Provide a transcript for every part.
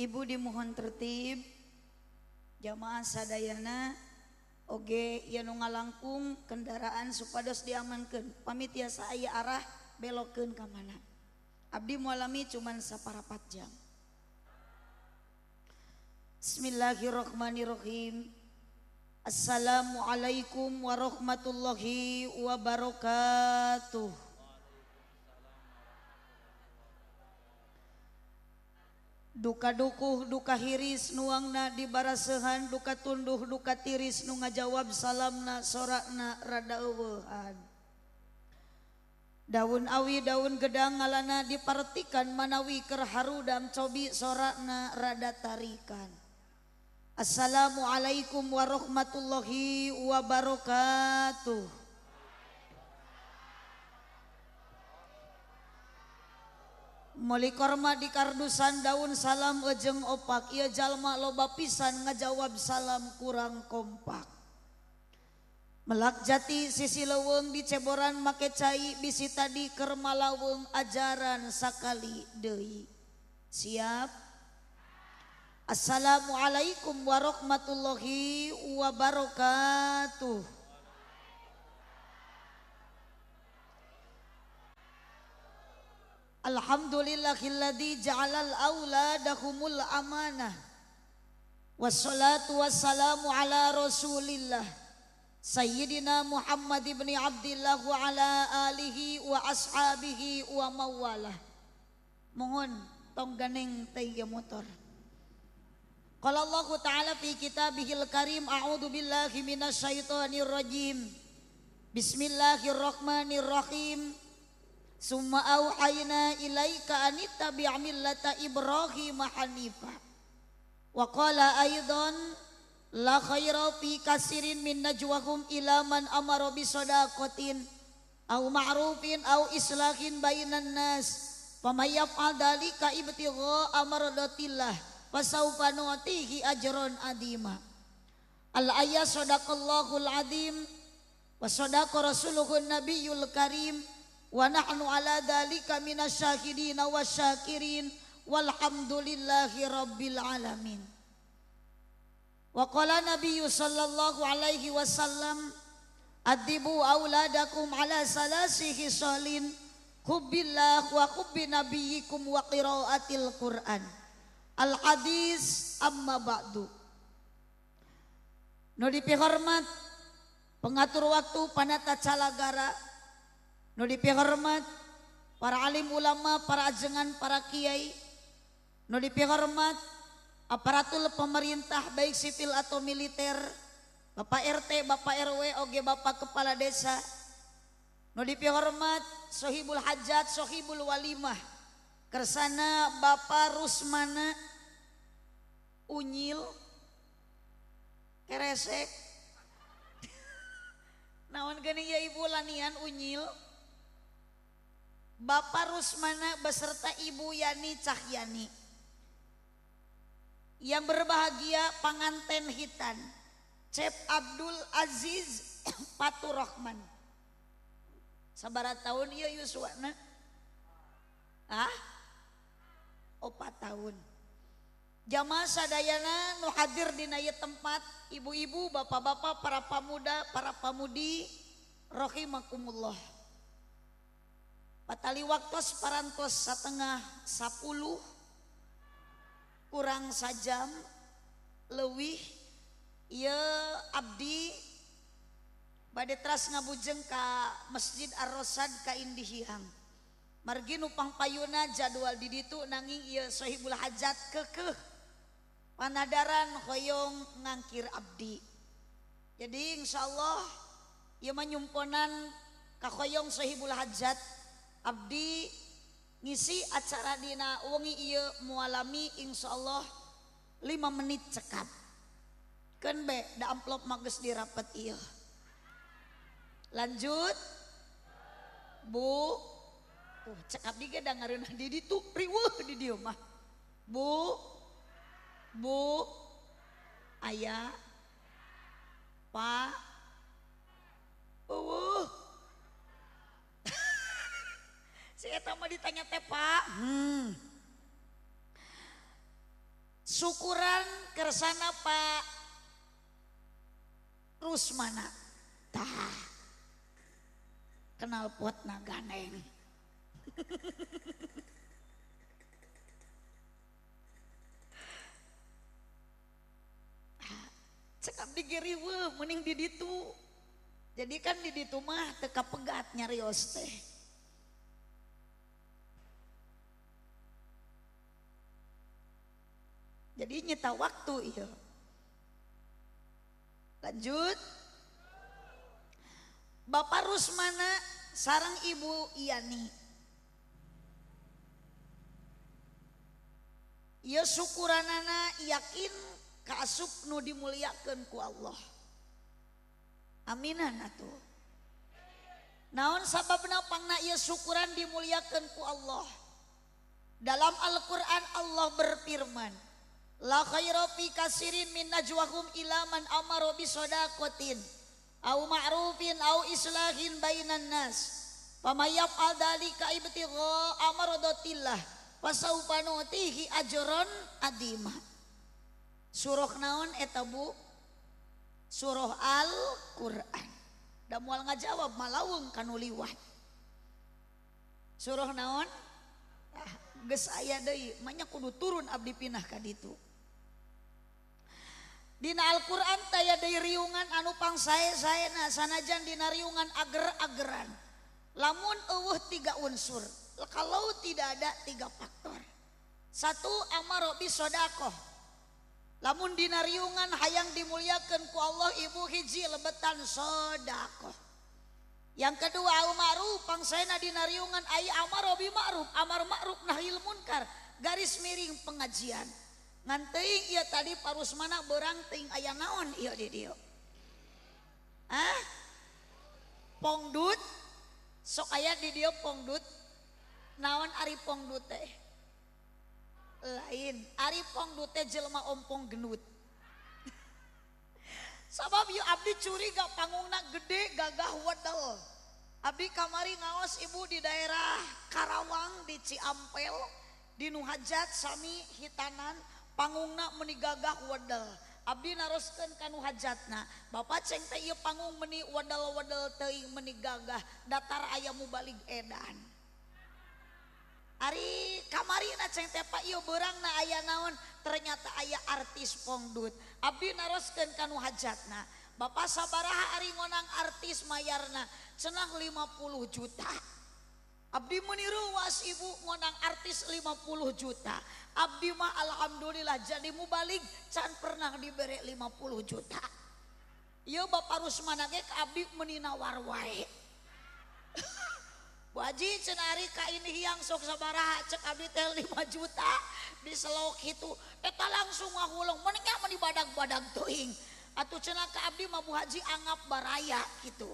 Ibu dimohon tertib. Jamaah sadayana Oge Yanu ngalangkung kendaraan supados diamankan pamit biasa aya arah belokeun ka mana. Abdi mualami cuman saparapat jam. Bismillahirrahmanirrahim Assalamualaikum warahmatullahi wabarakatuh. duka dukuh duka hiris nuangna di barasehan duka tunduh duka tiris nu ngajawab salamna sorakna rada eueuhan. Daun awi daun gedang ngalana dipartikan manawi keur harudam cobi sorakna rada tarikan. Assalamualaikum warahmatullahi wabarakatuh. Melikorma di kardusan daun salam ejeng opak ia jalma loba pisan ngajawab salam kurang kompak. Melak jati sisi leweng di ceboran make cai bisi tadi kerma laweng ajaran sakali deui. Siap? Assalamualaikum warahmatullahi wabarakatuh. Alhamdulillahilladzi ja'alal auladahumul amanah Wassalatu wassalamu ala rasulillah. Sayyidina Muhammad ibn Abdillah wa ala alihi wa ashabihi wa mawalah. Mohon tong ganeng tayya motor. Qala Allah Ta'ala fi kitabihil karim A'udhu billahi minasyaitonir rajim Bismillahirrahmanirrahim Summa auhayna ilaika anita bi'amillata Ibrahim hanifa. Wa qala aydan la khaira fi kasirin min najwahum ila man amara bi sadaqatin aw ma'rufin aw islahin bainan nas. Faman yaf'al dhalika ibtigha amradatillah fasawfa nu'tihi ajran adima. Al ayya sadaqallahul azim wa sadaqa rasuluhun nabiyul karim. wa nahnu ala dhalika minasyahidina wa syakirin. Walhamdulillahi rabbil alamin. Wa qala nabiyyu sallallahu alaihi wasallam adibu auladakum ala salasi hisalin kubillah wa kubi nabiyikum wa qiraatil quran. Al hadis amma ba'du. Nu dipihormat pengatur waktu panata calagara Nu dipihormat para alim ulama, para ajengan, para kiai. Nu dipihormat aparatul pemerintah baik sipil atau militer. Bapak RT, Bapak RW, oge Bapak Kepala Desa. Nu dipihormat sohibul hajat, sohibul walimah. Kersana Bapak Rusmana Unyil Keresek Naon gini ya ibu lanian unyil Bapak Rusmana beserta Ibu Yani Cahyani. Yang berbahagia pengantin hitan. Cep Abdul Aziz Patu Rahman sabarat tahun iya Yuswana? Ah opat tahun. Jamaah sadayana nu hadir di naya tempat ibu-ibu bapak-bapak para pemuda para pamudi rahimakumullah Patali waktu parantos setengah 10 kurang sajam lewih ia abdi badai teras ngabujeng ka masjid Ar-Rosad ka Indihiang margi nupang payuna jadwal di ditu nanging ia sohibul hajat kekeh. Panadaran hoyong ngangkir abdi. Jadi insya Allah ia menyumponan kahoyong sohibul hajat. Abdi ngisi acara Dina wengi iya mualami Insya Allah 5 menit cekap. Kan be da amplop mages di rapat iya lanjut. Bu. Tuh cekap di gak dengerin di tuh riwuh di dia mah. Bu. Bu. Ayah pak uh saya tahu ditanya teh pak. Hmm. syukuran kersana Pak. Rusmana. Tah. Kenal pot naganeng cekap digeri weh mending di ditu. Jadi kan di ditu mah teka pegat nyarios teh jadi nyeta waktu iya. Lanjut. Bapak Rusmana sarang Ibu Iyani Ia syukuranana yakin kaasup nu dimuliakan ku Allah. Aminan atuh. Naon sababna pangna ia syukuran dimuliakan ku Allah? Dalam Al-Quran Allah berfirman la khayra fi kasirin min najwahum ila man amara bi sadaqatin aw ma'rufin aw islahin bainan nas. Faman yaf'al dalika ibtigha amradatillah fasaufa nutihi ajran adima. Surah naon eta bu? Surah al-Qur'an. Da moal ngajawab malawung kanu liwat. Surah naon? Ah, geus aya deui manya kudu turun abdi pinah ka ditu. Dina Alquran taya dari riungan anupang saya saya nah sanajan Dina riungan ager-ageran. Lamun uh tiga unsur kalau tidak ada tiga faktor. Satu amarobi sodakoh. Lamun Dina riungan hayang dimuliakan ku Allah ibu hiji lebetan sodakoh. Yang kedua Almaruf pangsana dinariungan Ay Amar Rob Ma'ruf Amar Ma'ruf Nahil Munkar garis miring pengajian. nganteing iya tadi parus mana berang ting ayah naon? Iya di dia ah pongdut? Sok ayah di dia pongdut? Naon ari pongdut teh? Lain. Ari pongdut teh jelma ompong genut sabab yuk abdi curiga panggungna gede gagah wadal abdi kamari ngaos ibu di daerah Karawang di Ciampel di Nuhajat Sami Hitanan. pangungna menigagah wadal. Abdi naroskeun kanu hajatna. Bapak ceng teh ieu panggung meni wadal wadal meni gagah. Datar aya balik edan. Ari kamari na ceng teh pak ieu beurangna aya naon? Ternyata aya artis pongdut. Abdi naroskeun kanu hajatna. Bapak sabaraha ari ngonang artis mayarna cenah 50 juta. Abdi meniru was ibu ngonang artis 50 juta. Abdi mah alhamdulillah jadi mubalik. Can pernah diberi 50 juta. Iya Bapak Rusmana ge abdi menina warwae. Bu Haji cenari ka ini hiang sok sabaraha cek abdi teh 5 juta. Di selok itu eta langsung ngahulung meningnya meni badag-badag teuing atuh cenah ka abdi mah Haji anggap baraya gitu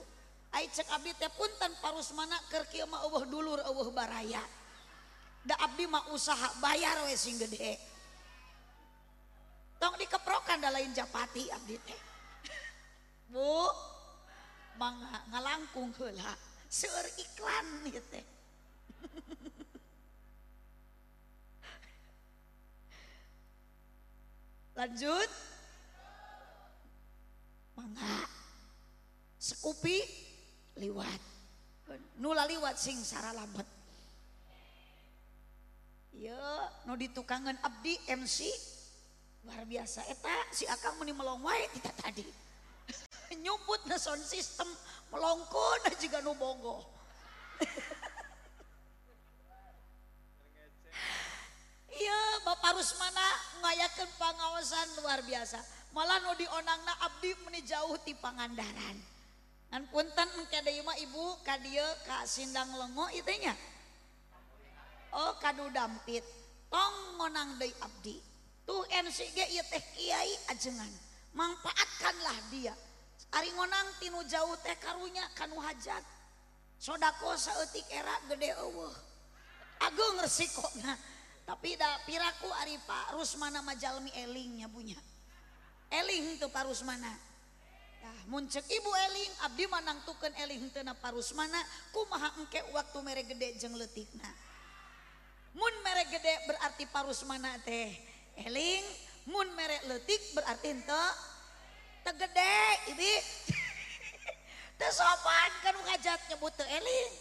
cek Abdi teh punten parus mana kieu mah eueuh dulur eueuh baraya. Da Abdi mah usaha bayar we sing gede. Tong dikeprokan da lain japati Abdi teh. Bu, mangga ngalangkung heula. Seueur iklan ieu teh. Lanjut. Mangga. Sekupi liwat. Nula liwat sing Sara lambat ya nu ditukangan Abdi MC luar biasa eta si Akang meni melong wae kita tadi. Nyumput na sound system melongkon na juga nu bongo Iya, Bapak Rusmana ngayakeun pangaosan luar biasa. Malah nu dionangna abdi meni jauh ti Pangandaran. punten mah ibu kadie kasindang lengo itunya Oh kadu dampit. Tong ngonang deui abdi. Tuh MCG ieu teh kiai ajengan. Manfaatkanlah dia. Ari ngonang tinu jauh teh karunya kanu hajat. Sodako saeutik era gede eueuh. Agung resikona tapi da piraku ari Pak Rusmana majalmi elingnya punya eling tuh Pak Rusmana. Ah, muncek. Ibu Eling Abdi manangtukan Eling tena parus mana kumaha engke waktu mere gede jeng letikna mun mere gede berarti parus mana teh. Eling mun mere letik berarti ente tegede ini teu sopan kan ngajat nyebut teu Eling.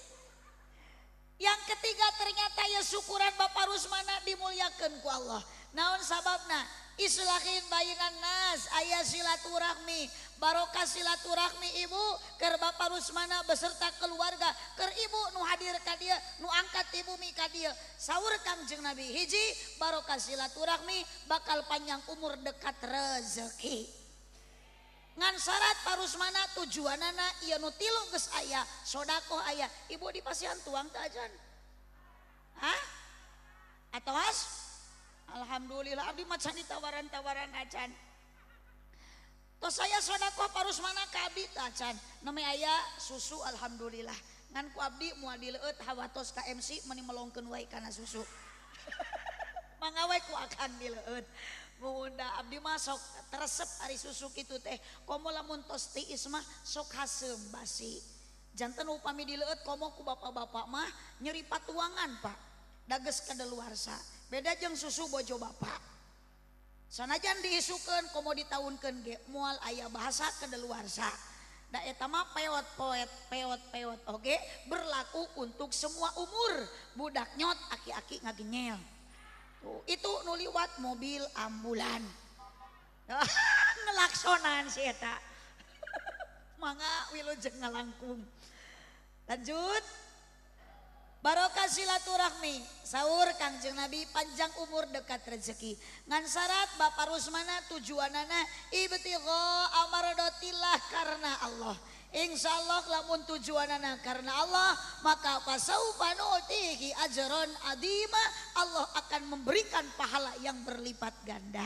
Yang ketiga ternyata ya syukuran Bapak Rusmana dimuliakan ku Allah. Naon sababna? Islahin bayinan nas ayah silaturahmi. Barokah silaturahmi ibu ker bapak Rusmana beserta keluarga ker ibu nu hadir ka dia nu angkat ibu mi ka dia. Sahur kangjeng Nabi hiji barokah silaturahmi bakal panjang umur dekat rezeki. Ngan syarat parusmana tujuanana ieu nu tilu geus aya sodakoh aya. Ibu dipasihan tuang teu ajan? Hah? Atau as Alhamdulillah Abdi macan di tawaran-tawaran acan. Tuh saya sodakoh parus mana kabit acan? Nama ayah susu Alhamdulillah. Ngan ku abdi mual dileut hawatos ka MC Meni melongken wai kana susu. Mangawai ku akan dileut. Bunda abdi masuk teresep hari susu gitu teh. Komo lamun tos tiis mah sok hasem basi. Jantan upami dileut komo ku bapak-bapak mah Nyeri patuangan pak. Dages kadaluarsa luar beda jeng susu bojo Bapak. Sanajan diisukan komo ditahunkan ge mual ayah bahasa kedeluarsa. Da eta mah peot poet peot peot oge berlaku untuk semua umur. Budak nyot aki-aki ngagenyel. Tuh itu nuliwat mobil ambulan. Ngelaksonan si eta. Mangga wilujeng ngalangkung. Lanjut. barokah silaturahmi. Sahur Kangjeng Nabi panjang umur dekat rezeki. Ngan syarat Bapak Rusmana tujuanana ibtigha amaradotillah karena Allah. Insya Allah lamun tujuanana karena Allah maka fasaufa nutihi ajron adima Allah akan memberikan pahala yang berlipat ganda.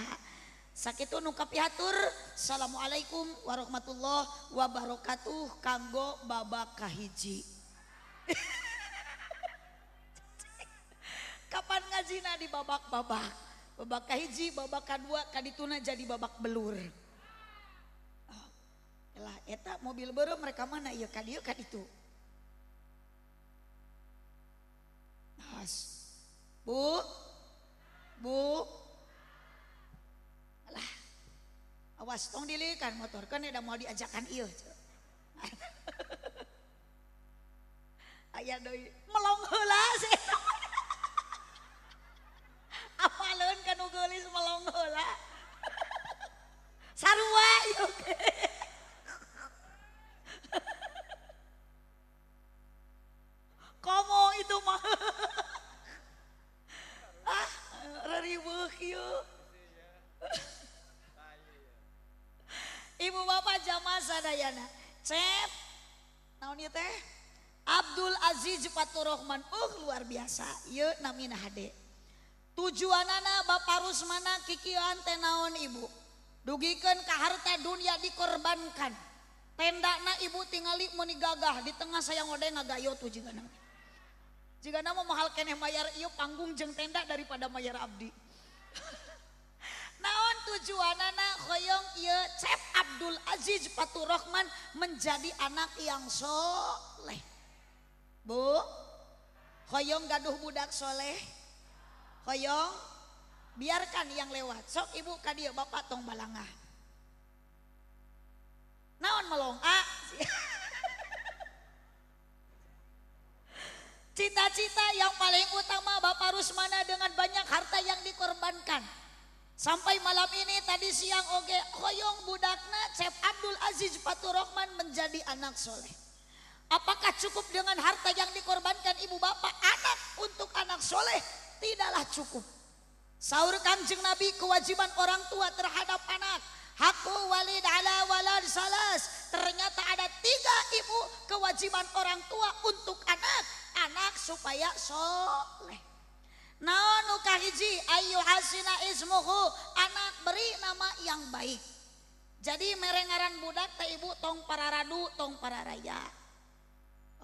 Sakit nuka pihatur Assalamualaikum warahmatullahi wabarakatuh. Kanggo babak kahiji. Kapan ngazina di babak-babak? Babak kahiji, babak kedua, kadituna jadi babak belur. Oh, elah, eta mobil baru mereka mana? Iya kadieu kaditu. Nas. Bu. Bu. Alah. Awas tong dilikan motor kan udah mau diajakan iya. Ayah doi melong heula sih. Faturrahman uh luar biasa. Yuk namina hade. Tujuanana Bapak Rusmana kikian tenaon ibu? Dugikan ke harta dunia dikorbankan. Tendana ibu tingali meni gagah di tengah saya ngode ngagayo tuh jika nama. Jika nama mahal keneh mayar iyo panggung jeng tenda daripada mayar abdi. Naon tujuanana? Hoyong iya Cep Abdul Aziz Faturrahman menjadi anak yang soleh. Bu hoyong gaduh budak soleh. Hoyong biarkan yang lewat. Sok ibu kadia bapak tong balangah. Naon melong ah? Cita-cita yang paling utama Bapak Rusmana dengan banyak harta yang dikorbankan. Sampai malam ini tadi siang oge hoyong budakna Chef Abdul Aziz Faturrahman menjadi anak soleh apakah cukup dengan harta yang dikorbankan ibu bapak anak untuk anak soleh tidaklah cukup. Sahur kanjeng Nabi kewajiban orang tua terhadap anak. Hakku walid ala walad salas. Ternyata ada tiga ibu kewajiban orang tua untuk anak. Anak supaya soleh. Naonu kahiji ayu hasina ismuhu. Anak beri nama yang baik. Jadi merengaran budak teh ibu tong para radu tong para raya.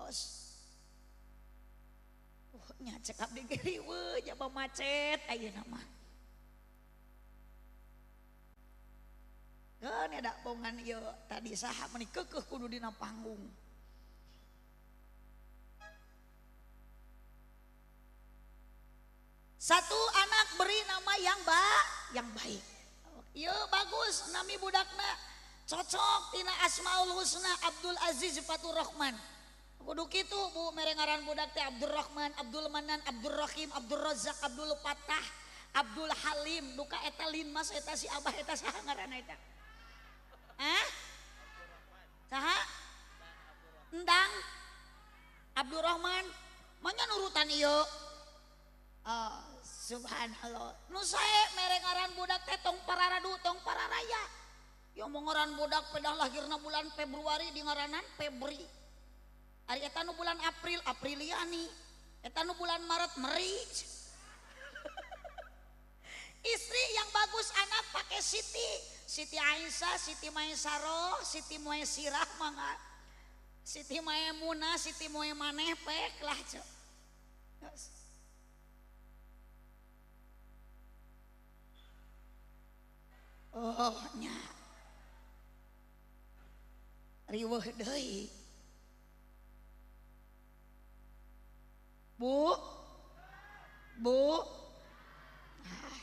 Os. Nya cekap di kiri we jaba macet ayo nama. Kan ada bongan yo tadi sahab meni kekeh kudu dina panggung. Satu anak beri nama yang ba yang baik. Yo bagus nami budakna. Cocok tina Asmaul Husna Abdul Aziz Fatur Rahman. Kudu itu Bu merengaran budak teh Abdurrahman, Abdul Manan, Abdurrahim, Abdul Razak, Abdul Fatah, Abdul Halim, duka eta lin mas eta si Abah eta saha ngaranna eta? Hah? Saha? Endang Abdurrahman, mana nurutan iyo? Oh, subhanallah. Nu sae merengaran budak teh tong pararadu, tong pararaya. Yo mongoran budak pedah lahirna bulan Februari di ngaranan Febri. Ari eta nu bulan April, Apriliani. Eta nu bulan Maret, Meri. Istri yang bagus anak pakai Siti. Siti Aisyah, Siti Maisaro, Siti Maisirah mangga. Siti Maemuna, Siti Moemaneh pek lah cok. Oh nya. Riweuh deui. Bu. Bu. Nah.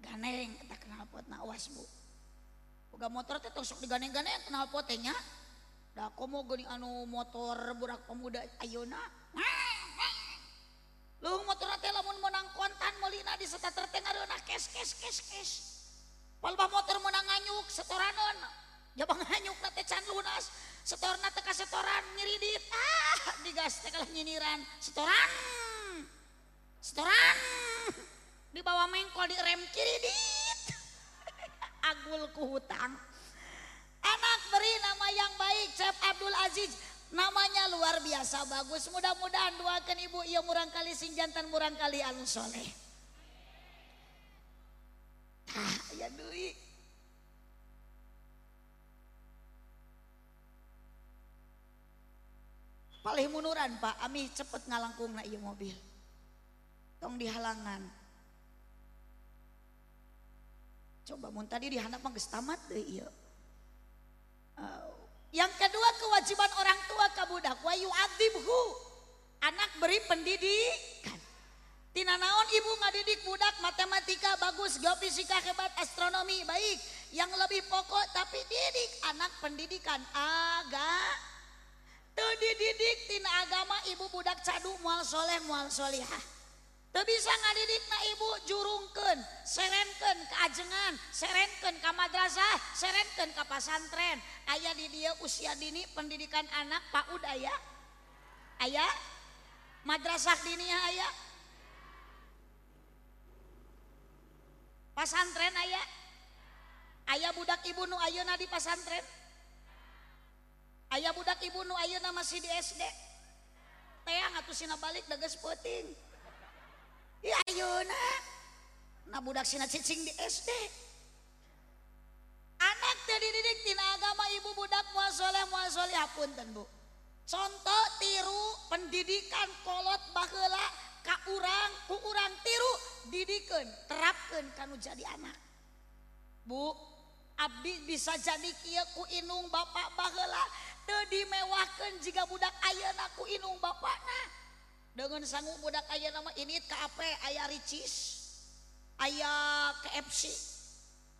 Ganeng eta kenal pot na awas bu. Boga motor teh tosok diganeng-ganeng kenal nya. Da komo geuning anu motor budak pemuda ayeuna Lu motor teh lamun menang kontan meulina di starter teh ngareuna kes kes kes kes. Palbah motor menang nganyuk setoranon Jabang nganyuk teh can lunas setorna teka setoran nyiridit. Ah digas teh kalah setoran! Setoran! Di bawah mengkol di rem kiridit. Agul ku hutang. Anak beri nama yang baik Chef Abdul Aziz. Namanya luar biasa bagus. Mudah-mudahan doakan ibu ia murang kali sing jantan murang kali anu soleh. Ah ya duit paling munuran pak. Ami cepet ngalangkung na iya mobil. Tong di halangan. Coba mun tadi di handap mah tamat deh iya yang kedua kewajiban orang tua ke budak wa yu'adzibhu anak beri pendidikan. Tina naon ibu ngadidik budak? Matematika bagus, geofisika hebat, astronomi baik. Yang lebih pokok tapi didik. Anak pendidikan agak Tuh dididik tina agama ibu budak cadu mual soleh mual solihah. Tuh bisa ngadidik na ibu jurungken, serenken ke ajengan, serenken ke madrasah, serenken ke pasantren. Ayah di dia usia dini pendidikan anak PAUD ayah. Ayah madrasah dini ayah. Pasantren ayah. Ayah budak ibu nu ayeuna di pasantren. ayah budak Ibu Nu Ayeuna masih di SD teang atuh sina balik dages peuting. Ieu ayeuna? Na budak sina cicing di SD anak teh dididik tina agama ibu budak moal soleh moal soleh. Punten Bu contoh tiru pendidikan kolot baheula ka urang ku urang tiru didikeun terapkeun kanu jadi anak. Bu Abdi bisa jadi kieu ku inung bapak baheula dimewahkan jika budak ayeuna ku inung Bapak nah dengan sanggup budak ayeuna nama ini KAP ayah ricis. Ayah KFC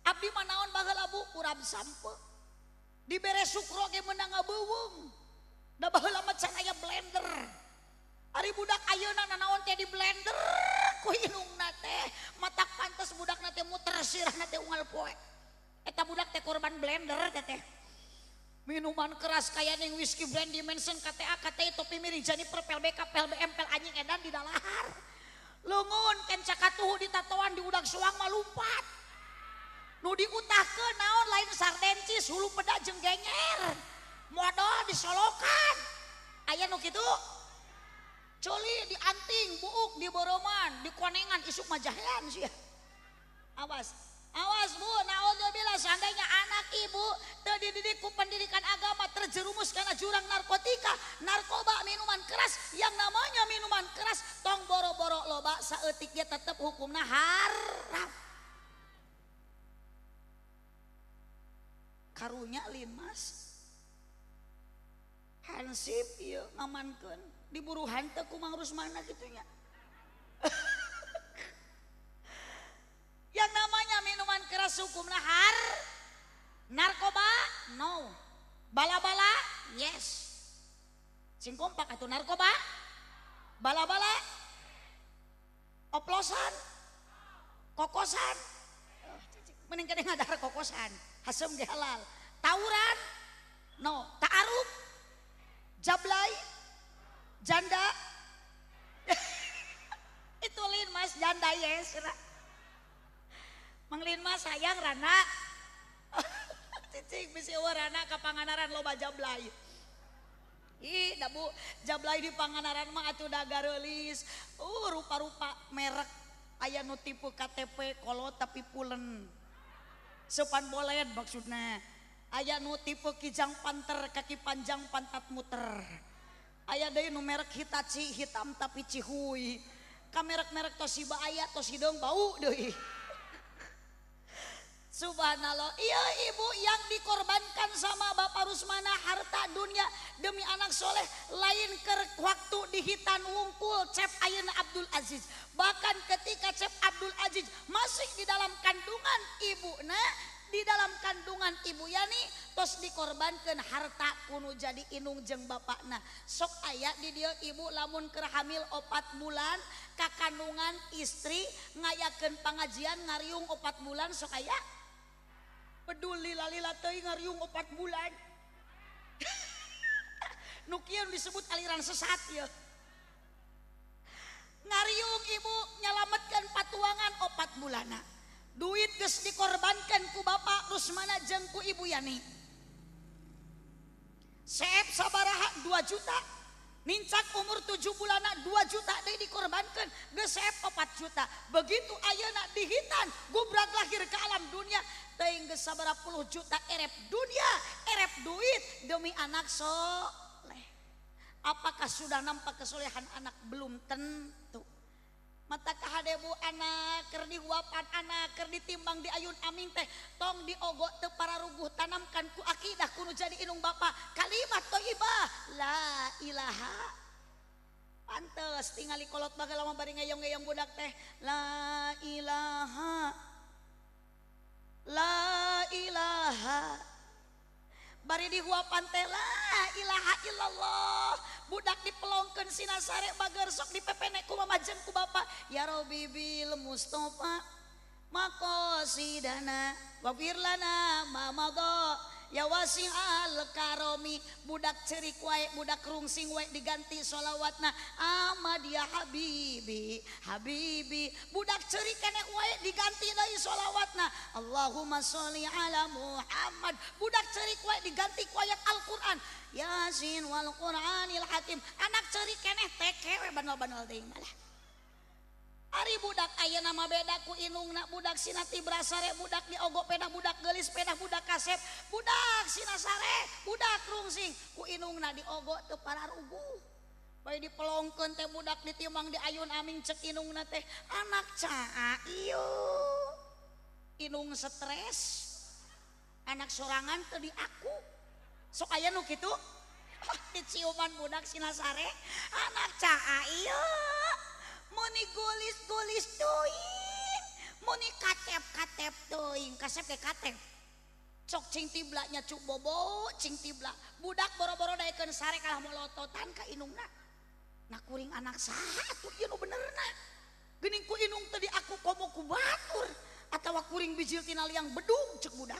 Abdi manaon baheula bu? Kurang sampe. Diberes sukro ke menang abuung da baheula mah can ayah blender. Ari budak ayeuna nanaon teh di blender? Ku inung nate matak pantas budak nate muter sirah nate ungal poe. Eta budak teh korban blender teteh minuman keras kayak yang whisky brandy dimension KTA KTI topi miring jani perpel BK pel anjing edan di dalahar lengun kencakatuhu di tatoan di udang suang malumpat nu diutah ke naon lain sardencis hulu peda jeng genger. Modal disolokan. Ayah nu gitu coli dianting buuk di boroman di konengan isuk majahan sih awas. Awas bu, naudzubillah seandainya anak ibu terdidik ku pendidikan agama terjerumus karena jurang narkotika, narkoba, minuman keras yang namanya minuman keras tong boro-boro loba saeutik dia tetap hukumnya haram. Karunya limas. Hansip iya ngamankeun diburu hante ku mangrus mana gitunya. hukumnahar narkoba? No. Bala-bala? Yes. Sing kompak atau narkoba? Bala-bala? Oplosan? Kokosan? Mending kadang ada kokosan. Hasem ge halal. Tawuran? No. Ta'aruf? Jablay? Janda? Itu lin mas. Janda yes Linmah sayang Rana panganaran loba jablay Ih, dabu jablay di panganaran mah atuh da gareulis. Uh, rupa-rupa merek aya nu tipe KTP kolot tapi pulen. Sepan bolet maksudna. Aya nu tipe kijang panter, kaki panjang pantat muter. Aya deui nu merek Hitachi hitam tapi cihuy. Ka merek-merek Toshiba aya Toshideung bau deui. Subhanallah. Iya ibu yang dikorbankan sama Bapak Rusmana harta dunia demi anak soleh lain ke waktu di hitan wungkul Cep Ayana Abdul Aziz. Bahkan ketika Cep Abdul Aziz masih di dalam kandungan ibu nah di dalam kandungan ibu yani tos dikorbankan harta kuno jadi inung jeng bapak nah. Sok ayat di dia ibu lamun kerhamil opat bulan kakandungan istri ngayakan pengajian ngariung opat bulan sok ayat peduli lalila teuing ngariung opat bulan. Nu kieu disebut aliran sesat ya. Ngariung ibu nyelametkan patuangan opat bulana. Duit geus dikorbankan ku bapak Rusmana jeung ku ibu Yani? Seep sabaraha 2 juta. mincak umur 7 bulan 2 juta deh dikorbankan gesep 4 juta. Begitu ayana dihitan gubrak lahir ke alam dunia geus sabaraha puluh juta erep dunia erep duit demi anak soleh. Apakah sudah nampak kesolehan anak? Belum tentu. mata kahadebu anak ker di huapan anak ker ditimbang di ayun aming teh. Tong diogok te para ruguh tanamkan ku akidah kuno jadi inung bapak kalimat toibah la ilaha. Pantes tingali kolot bagai lama bari ngeyong ngeyong budak teh. La ilaha. La ilaha. bari dihuap pantela ilaha illallah. Budak dipelongkeun sinasare bager sok dipepenek ku mamajeng ku bapak ya rabbi bil mustofa makosidana wafir lana wasi'al alkaromi budak cerik wae budak rungsing wae diganti sholawatna ama dia habibi habibi. Budak cerik kene wae diganti dari sholawatna Allahumma sholli ala Muhammad. Budak cerik wae diganti kuayat Al-Quran. Yasin wal Quranil Hakim. Anak cerik keneh tekewe banal-banal teh malah. Ari budak ayah nama bedaku inung nak budak sinati brasare budak diogo peda budak gelis peda budak kasep budak sinasare budak rungsing. Ku inung nak diogo teu para rugu bae dipelongkeun teh budak ditimang di ayun aming cek inung na teh anak caa ieu. Inung stres. Anak sorangan teu diaku. Sok aya nu kitu? Diciuman budak sinasare anak caa ieu. muni gulis-gulis tuing muni katep-katep tuing kasep ke katep. Sok cing tiblanya cuk bobo cing tibla. Budak boro-boro daekeun sare kalah molototan ka inungna nah kuring anak saha atuh ieu nu benerna geuning ku inung tadi aku komo ku batur atawa kuring bijil tina liang bedung cek budak.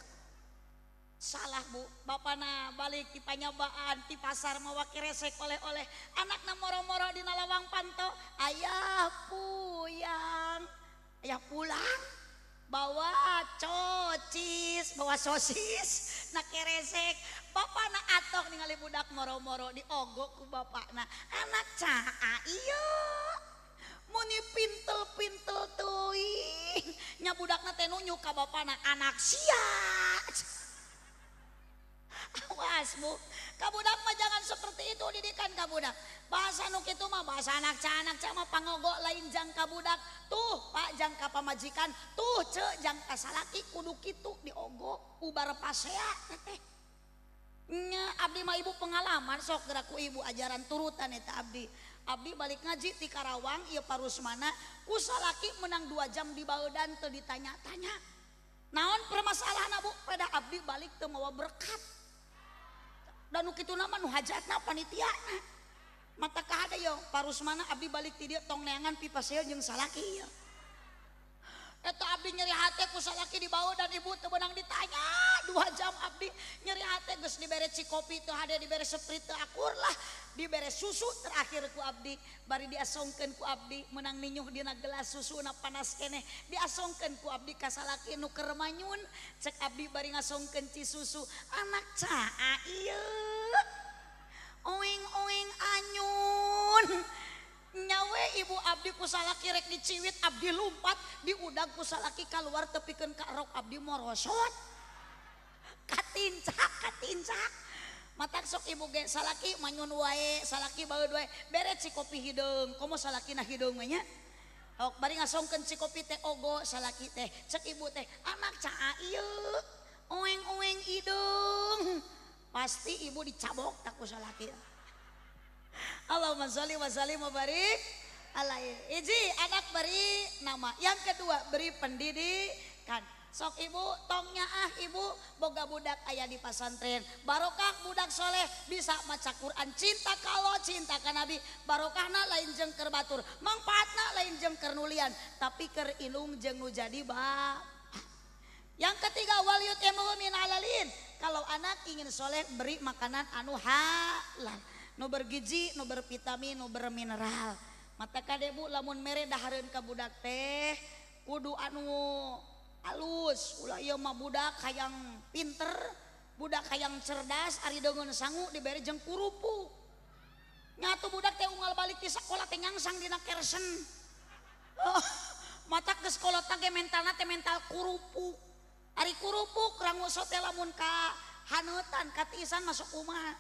salah Bu. Bapak balik di panyabaan di pasar mewakil resek oleh-oleh. Anak na moro-moro di Lawang Panto. Ayah puyang ayah pulang bawa cocis bawa sosis. Na keresek Bapak na atok ningali budak moro-moro di ogok ku Bapak na anak caa iya. Muni pintel-pintel tuing nya budak na teh nunjuk ka bapak na anak sia. wasmu kabudak mah jangan seperti itu didikan kabudak bahasa nuk itu mah bahasa anak canak sama pangogok lain jang kabudak tuh pak jang pamajikan. Tuh ce jang kasalaki kudu kitu diogo ubar pasea teh Nya, abdi mah ibu pengalaman sok geraku ibu ajaran turutan eta abdi. Abdi balik ngaji di Karawang ieu parusmana usalaki menang dua jam di Baudan teu ditanya-tanya. Naon permasalahan abu pada abdi balik teu mawa berkat. dan itu nama nu hajatna panitiana mata kahada yo parus mana abdi balik ti dia tong neangan pipa sel jeung salaki yo eta abdi nyeri hati ku salaki dibawa dan ibu teu ditanya. dua jam Abdi. Nyeri hati gus diberre cikopi itu ada diberre seprit itu akurlah dibere susu terakhir ku Abdi. Bari diasongkanku Abdi. Menang ninyuh dina gelas susu na panas eneh diasongkanku Abdi kasalaki nukermanyun cek Abdi bari ngasongken ci susu. Anak caa iya oing oing anyun. Nyawe ibu Abdi kusalaki rek diciwit Abdi lumpat. Diudang kusalaki keluar tepikan Kak Rok Abdi morosot. katincak katincak mata sok ibu ge salaki manyun wae salaki bae wae beret si kopi hidung komo salaki hideung hidung nya ok bari ngasongkeun si kopi teh ogo salaki teh cek ibu teh anak caa ieu oeng-oeng hidung pasti ibu dicabok taku salaki Allahumma sholli wa sallim wa barik alaihi. Iji anak beri nama. Yang kedua beri pendidikan. sok ibu tongnya ah ibu. Boga budak ayah di pasantren barokah budak soleh bisa maca Quran. Cinta kalau cinta ka nabi. Barokahna lain jeng keur batur. Mangfaatna lain jeng keur nulian. Tapi keur inung jeung nu jadi bab. Yang ketiga waliyut min alalin. Kalau anak ingin soleh beri makanan anu halal. Nu bergizi nu bervitamin nu bermineral. Mata kadebu lamun mere dahareun ka budak teh kudu anu alus Ulah ieu mah budak hayang pinter budak hayang cerdas Ari dongon sangu diberi jeung kurupu. Nyatu budak teh unggal balik di sekolah teh nyangsang dina kersen. Oh, mata ke sekolah tage mentalna teh mental kurupu. Ari kurupu rangu teh lamun ka hanutan katisan masuk rumah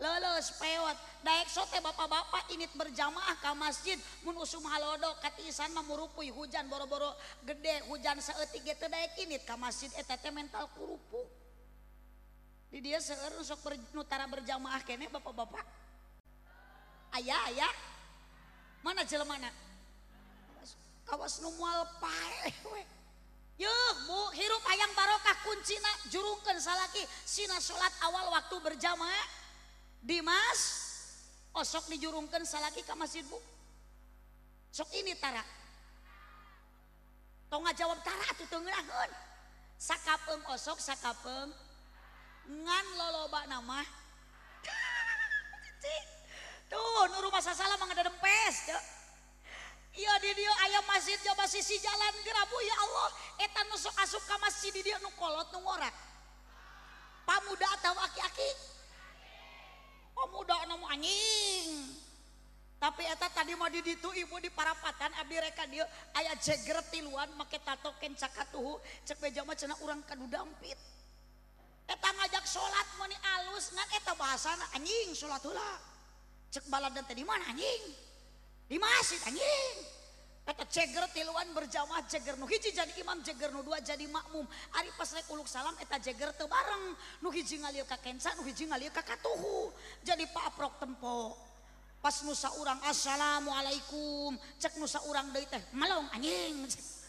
lulus pewat daek sote bapak-bapak init berjamaah ke masjid. Mun usum halodo katisan memurupuy hujan boro-boro gede hujan seetik gitu daek init ke masjid. Etete mental kurupu. Di dia seueur sok ber, nutara berjamaah kene bapak-bapak. Ayah ayah mana jelemana? Kawas nu moal pae we. Yuh, bu, hirup ayam barokah kuncina jurungkan salaki. Sina sholat awal waktu berjamaah. Dimas oh, osok dijurungkan salaki ke masjid bu. Sok ini tara. Tonga jawab tara tuh tengerahkan sakapeng oh, osok sakapeng ngan loloba nama tuh nuru masa salah mangga dempes iya di dia ayam masjid coba sisi jalan gerabu ya Allah. Etan nusuk asup ke masjid di dia nukolot nungorek pamuda atau aki-aki. Oh, pemuda nom anjing. Tapi eta tadi mau diditu ibu di parapatan abdi reka dia ayah jeger tiluan make tato kencakatuhu cek beja mah cenah urang kadudampit eta ngajak sholat mani alus ngan eta bahasana anjing sholat hula. Cek baladan teh di mana anjing? Di masjid anjing. Eta ceger tiluan berjamaah ceger nu hiji jadi imam ceger nu dua jadi makmum. Ari pas rek uluk salam eta ceger teu bareng. Nu hiji ngalieu ka kenca, nu hiji ngalieu ka katuhu. Jadi paaprok tempo. Pas nusa urang assalamualaikum, cek nusa urang deui teh malong anjing.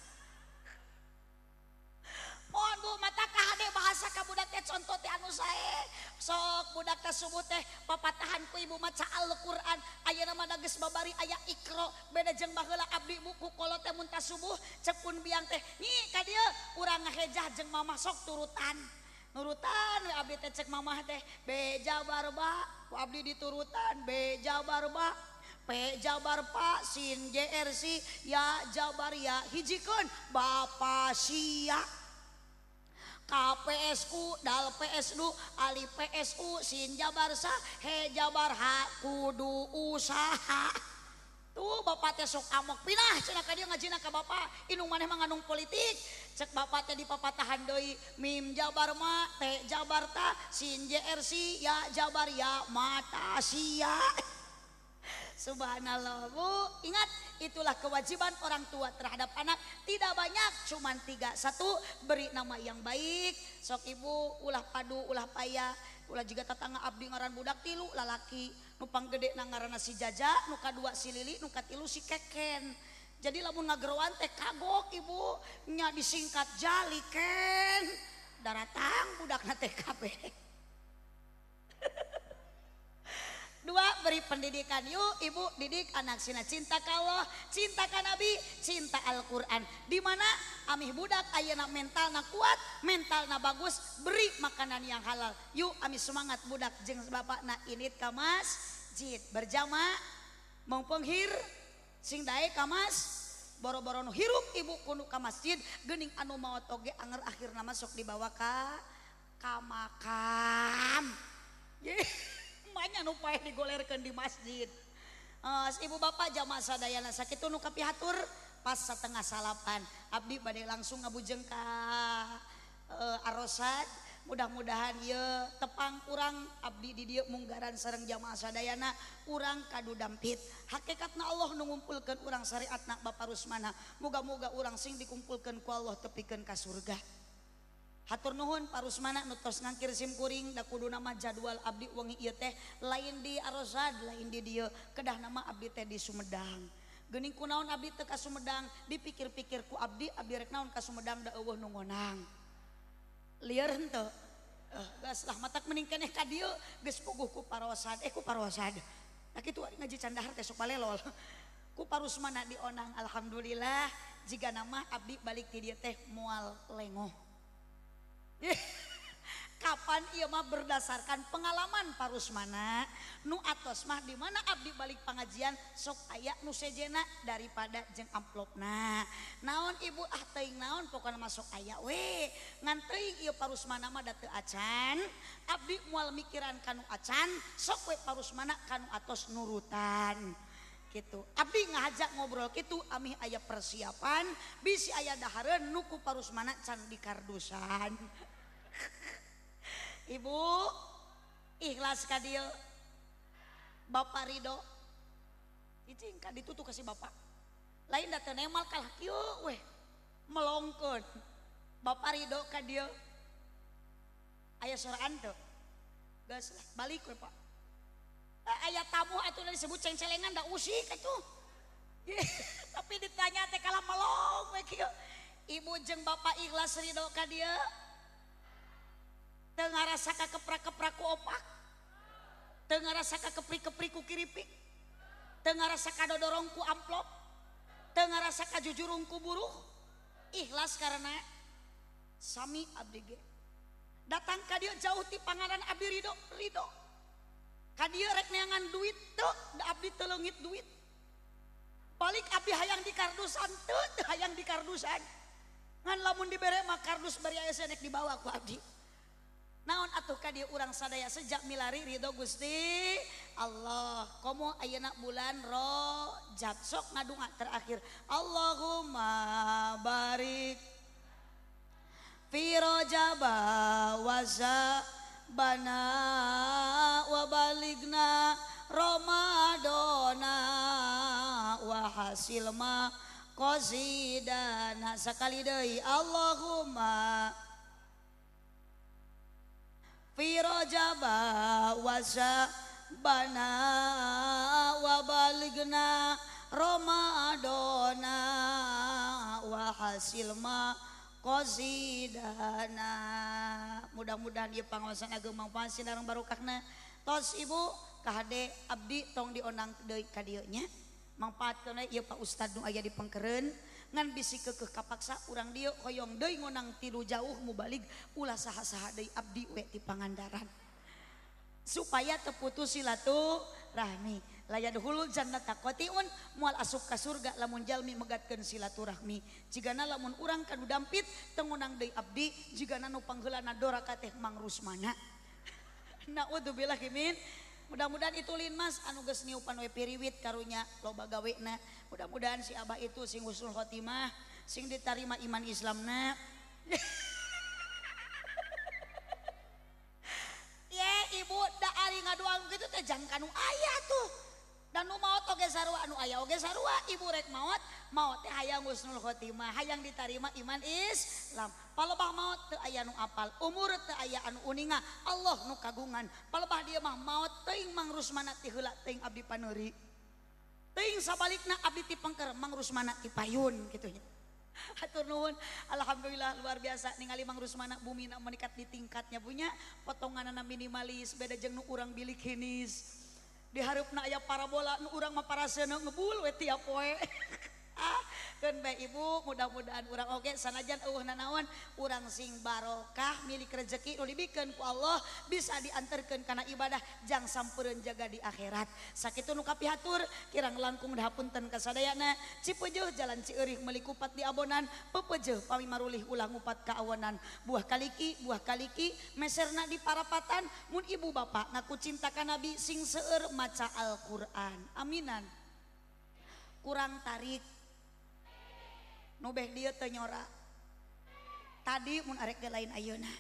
Mohon bu mata kahade bahasa kabudak contoh anu sae. Sok budak teh subuh teh papatahan ku ibu maca Al-Qur'an. Aya nama geus babari aya ikro. Beda jeung baheula abdi buku kolot teh muntah subuh cepun biang teh nyi ka dieu urang ngahejah jeung mamah sok turutan. Nurutan we abdi teh cek mamah teh beja barba ku abdi diturutan beja barba P Jabar Pak Sin JRC er ya Jabar ya hijikeun Bapak Sia. KPSU dal PSU Ali PSU Sin Jabarsa he Jabar ha Kudu usaha. Tuh Bapak teh sok amok pinah cenah ka dia ngajina ka Bapak. Inung maneh mangandung politik. Cek Bapak teh dipapatahan deui mim Jabar ma teh Jabar ta sin JRC ya Jabar ya mata sia. Subhanallah Bu, ingat itulah kewajiban orang tua terhadap anak. Tidak banyak, cuman tiga. Satu, beri nama yang baik. Sok ibu, ulah padu, ulah payah Ulah juga tetangga abdi ngaran budak tilu, lalaki. Nupang gede nangarana si jaja, nuka dua si lili, nuka tilu si keken. Jadi lamun ngageroan teh kagok ibu. Nya disingkat jali ken. Daratang budak nate kabeh. dua beri pendidikan. Yuk ibu didik anak Sina. Cinta Allah cinta ka Nabi cinta Al-Quran. dimana Amih budak ayana mental na kuat mental na bagus beri makanan yang halal. Yuk amih semangat budak jeng Bapak init ka kamas jid berjamaah mau penghir sing dae kamas boro-boro nu hirup ibu kuno ka masjid. Gening anu mau toge anger akhirna masuk sok dibawa ka kamakam yeah. banyak paeh digolerkan di masjid. Uh, ibu bapak jamaah sadayana sakit nu kapihatur pas setengah salapan. Abdi badai langsung ngabujeng ka uh, arosat. Mudah-mudahan ya tepang kurang abdi di dia munggaran sareng jamaah sadayana. Kurang kadu dampit hakikatna Allah mengumpulkan orang syariatna Bapak Rusmana. Moga-moga orang sing dikumpulkan ku Allah tepikan ka surga. Hatur nuhun parus mana nutos ngangkir simkuring da kudu nama jadwal abdi wangi ieu teh lain di Arosad lain di dieu kedah nama abdi teh di Sumedang. Gening kunaon abdi teu ka Sumedang dipikir-pikir ku abdi abdi rek naon ka Sumedang da eueuh nu ngonang. Lieur henteu. Eh, geus lah matak mending keneh ka dieu geus puguh ku Parosad eh ku Parosad. Nah kitu ngaji candahar teh sok palelol. Ku parusmana dionang alhamdulillah jika nama abdi balik ti dieu teh moal lengoh. Kapan Imah berdasarkan pengalaman nu atos mah di mana Abdi balik pengajian sok aya nu sejena daripada jeng amplopna. naon Ibu? Ah teing naon? Pokoknya masuk aya we. Ngan teuing ieu parusmana mah da teu Acan. Abdi mual mikiran kanu acan sok we parusmana kanu atos nurutan. Gitu. Abdi ngajak ngobrol gitu Amih ayah persiapan bisi ayah dahareun nuku ku parusmana can di kardusan Ibu ikhlas kadil Bapak Ridho Icing kan ditutup kasih Bapak. Lain datang nemal kalah kieu weh melongkeun Bapak Ridho kadil ayah soraan tuh gas balik we Pak. Eh, ayah tamu atuh disebut ceng-celengan usik itu tapi ditanya teh kalah melong we kieu ibu jeng bapak ikhlas ridho kadil tengah rasa keprak-keprak ku opak tengah rasa kepri-kepri ku kiripik tengah rasa kadodorong ku amplop. Tengah rasa kajujurung ku buruh ikhlas karena sami abdi ge. Datang ka dia jauh ti pangaran abdi ridho ridho ka dia rek neangan duit tuh abdi telengit duit. Balik abdi hayang di kardusan tuh hayang di kardusan. Ngan lamun dibere mah kardus bari aya senek dibawa ku abdi naon atuhkah dia urang sadaya sejak milari Ridho Gusti? Allah. Komo ayeuna bulan rojab. Sok ngadunga terakhir. Allahumma barik fi Rajab waza bana wabaligna Romadona wahasil ma qazidana sakali deui Allahumma firojaba wasa bana wabaligna Romadona wahasil ma qosidana mudah-mudahan ieu pangawasan agama pasin sinareng barokahna. Tos ibu kahade abdi tong dionang deui ka dieu nya mangpaatkeun ieu Pak Ustad nu aya di pangkeureun ngan bisi kekeh kapaksa urang dia hoyong deui ngonang tilu jauh mubalik ulah saha saha deui abdi we di pangandaran. Supaya terputus silaturahmi layad hulul jannata takotiun mual asup ka surga lamun jalmi megatkeun silaturahmi. Jigana lamun urang kanu dampit tengunang deui abdi jigana nu pangheulana dora kateh mang rusmana. Naudzubillah min mudah-mudahan itu lin mas anu geus niupan we piriwit karunya loba gawe na. mudah-mudahan si Abah itu sing Husnul Khotimah sing diterima iman Islamna. Ye ibu da ari ngaduang gitu teh jang kanu aya tuh. Dan nu maot oge sarua anu aya oge sarua. Ibu rek maot maot teh hayang husnul khotimah hayang diterima iman Islam. Palebah maot teu aya nu apal umur teu aya anu uninga. Allah nu kagungan. Palebah dia mah maot teuing mangrus mana ti heula teuing abdi paneuri Ting sabalikna abdi ti pangker, Mang Rusmana ti payun gitu ya. Hatur nuhun, alhamdulillah luar biasa ningali Mang Rusmana bumi na meningkat di tingkatnya punya potongan minimalis beda jeung nu urang bilik hinis. Di aya parabola nu urang mah paraseuna ngebul we tiap poe. Ibu mudah-mudahan kurang oge sanajan uh nanaon urang sing barokah milik rezeki ulibikan ku Allah bisa diantarkan karena ibadah jang sampureun jaga di akhirat. Sakitu nu kapihatur kirang langkung dahapunten kasadayana. Cipujuh jalan ciurih melikupat di abonan pepejeuh pami marulih ulang upat keawanan buah kaliki buah kaliki meserna di parapatan mun ibu bapak ngaku cinta ka nabi sing seueur maca Al-Quran. Aminan. Kurang tarik. nubeh dia tenyora tadi mun arek lain ayeuna.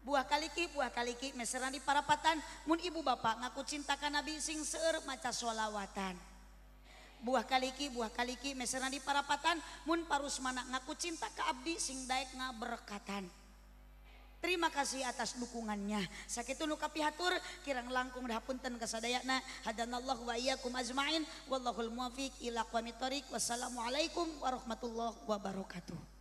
Buah kaliki buah kaliki meseran di parapatan. Mun ibu bapak ngaku cintakan nabi sing seueur maca sholawatan. Buah kaliki buah kaliki meseran di parapatan. Mun parusmana ngaku cinta ke abdi sing daek ngaberkatan. Terima kasih atas dukungannya. Sakitu nu kapihatur kirang langkung dahapunten kasadayana. Hadanallahu wa iyyakum ajmain. Wallahul muwaffiq ila aqwamit thoriq. Wassalamualaikum warahmatullahi wabarakatuh.